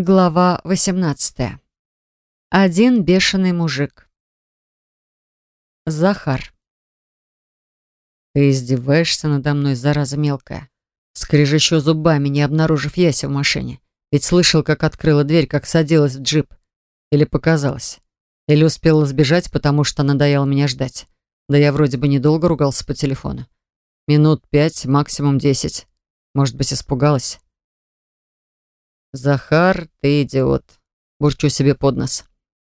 Глава 18. Один бешеный мужик. Захар. Ты издеваешься надо мной, зараза мелкая. Скрежещу зубами, не обнаружив Яся в машине. Ведь слышал, как открыла дверь, как садилась в джип. Или показалось. Или успела сбежать, потому что надоело меня ждать. Да я вроде бы недолго ругался по телефону. Минут пять, максимум десять. Может быть, испугалась. «Захар, ты идиот», — бурчу себе под нос.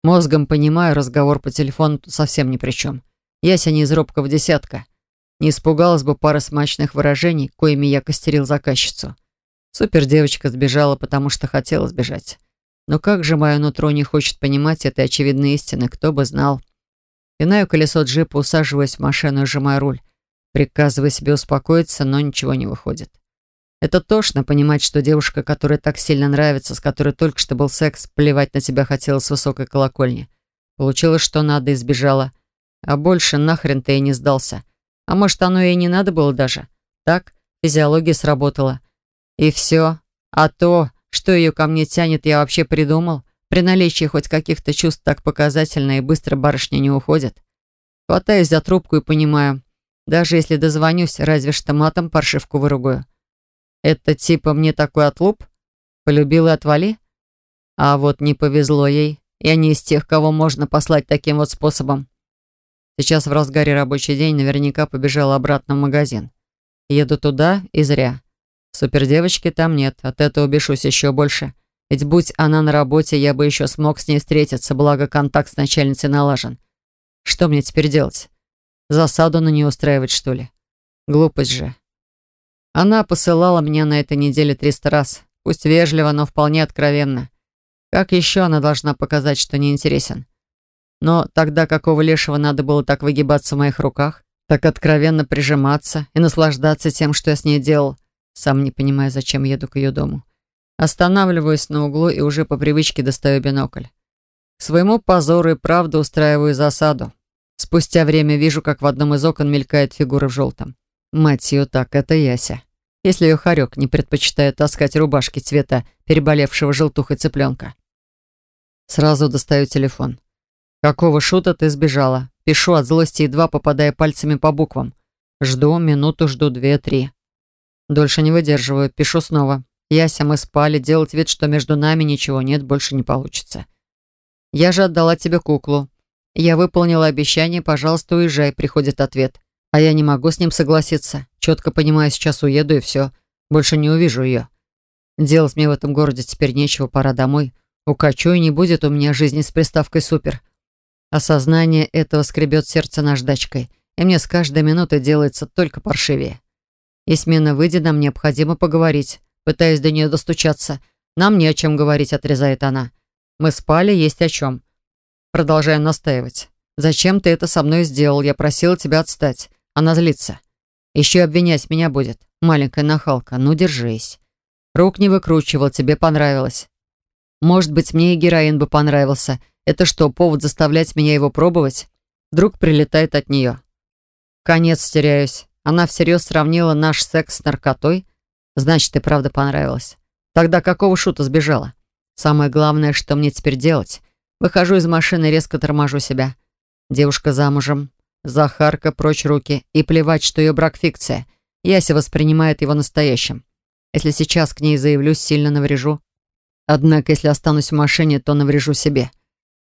Мозгом понимаю, разговор по телефону тут совсем ни при чем. Яся не из робкого десятка. Не испугалась бы пара смачных выражений, коими я костерил заказчицу. Супер девочка сбежала, потому что хотела сбежать. Но как же мое нутро не хочет понимать этой очевидной истины, кто бы знал. Пинаю колесо джипа, усаживаясь в машину и сжимаю руль. Приказывая себе успокоиться, но ничего не выходит. Это тошно понимать, что девушка, которая так сильно нравится, с которой только что был секс, плевать на тебя хотела с высокой колокольни. Получилось, что надо, и сбежала. А больше нахрен ты и не сдался. А может, оно ей не надо было даже. Так, физиология сработала. И все. А то, что ее ко мне тянет, я вообще придумал. При наличии хоть каких-то чувств так показательно и быстро барышня не уходит. Хватаюсь за трубку и понимаю, даже если дозвонюсь, разве что матом паршивку выругаю. Это типа мне такой отлуп? Полюбил и отвали? А вот не повезло ей. Я не из тех, кого можно послать таким вот способом. Сейчас в разгаре рабочий день наверняка побежала обратно в магазин. Еду туда и зря. Супердевочки там нет, от этого бешусь еще больше. Ведь будь она на работе, я бы еще смог с ней встретиться, благо контакт с начальницей налажен. Что мне теперь делать? Засаду на нее устраивать, что ли? Глупость же. Она посылала меня на этой неделе 300 раз. Пусть вежливо, но вполне откровенно. Как еще она должна показать, что не интересен? Но тогда какого лешего надо было так выгибаться в моих руках, так откровенно прижиматься и наслаждаться тем, что я с ней делал, сам не понимая, зачем еду к ее дому. Останавливаюсь на углу и уже по привычке достаю бинокль. Своему позору и правду устраиваю засаду. Спустя время вижу, как в одном из окон мелькает фигура в желтом. Мать ее так, это Яся. Если ее хорек не предпочитает таскать рубашки цвета переболевшего желтухой цыпленка. Сразу достаю телефон. Какого шута ты сбежала? Пишу от злости, едва попадая пальцами по буквам. Жду, минуту жду, две, три. Дольше не выдерживаю, пишу снова. Яся, мы спали, делать вид, что между нами ничего нет, больше не получится. Я же отдала тебе куклу. Я выполнила обещание, пожалуйста, уезжай, приходит ответ. А я не могу с ним согласиться. Четко понимаю, сейчас уеду и все. Больше не увижу ее. Делать мне в этом городе теперь нечего, пора домой. Укачу, и не будет у меня жизни с приставкой «супер». Осознание этого скребет сердце наждачкой, и мне с каждой минутой делается только паршивее. Есмина, выйди, нам необходимо поговорить. Пытаясь до нее достучаться. Нам не о чем говорить, отрезает она. Мы спали, есть о чем. Продолжаю настаивать. Зачем ты это со мной сделал? Я просила тебя отстать. Она злится. Еще обвинять меня будет. Маленькая нахалка. Ну, держись. Рук не выкручивал, тебе понравилось. Может быть, мне и героин бы понравился. Это что, повод заставлять меня его пробовать? Вдруг прилетает от нее. Конец теряюсь. Она всерьез сравнила наш секс с наркотой. Значит, и правда понравилось. Тогда какого шута сбежала? Самое главное, что мне теперь делать? Выхожу из машины резко торможу себя. Девушка замужем. Захарка, прочь руки. И плевать, что ее брак фикция. Яся воспринимает его настоящим. Если сейчас к ней заявлюсь, сильно наврежу. Однако, если останусь в машине, то наврежу себе.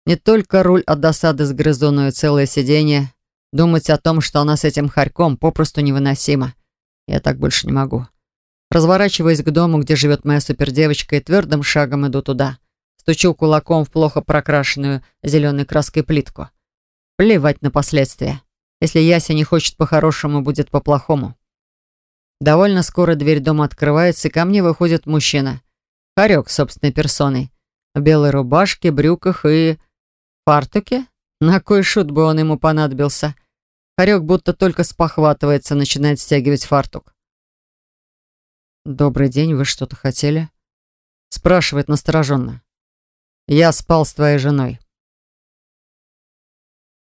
Не только руль от досады сгрызу, но целое сиденье. Думать о том, что она с этим хорьком, попросту невыносимо. Я так больше не могу. Разворачиваясь к дому, где живет моя супердевочка, и твердым шагом иду туда. Стучу кулаком в плохо прокрашенную зеленой краской плитку. Плевать на последствия. Если Яся не хочет по-хорошему, будет по-плохому. Довольно скоро дверь дома открывается, и ко мне выходит мужчина. Харек собственной персоной. В белой рубашке, брюках и... фартуке? На кой шут бы он ему понадобился? Харек будто только спохватывается, начинает стягивать фартук. «Добрый день, вы что-то хотели?» Спрашивает настороженно. «Я спал с твоей женой».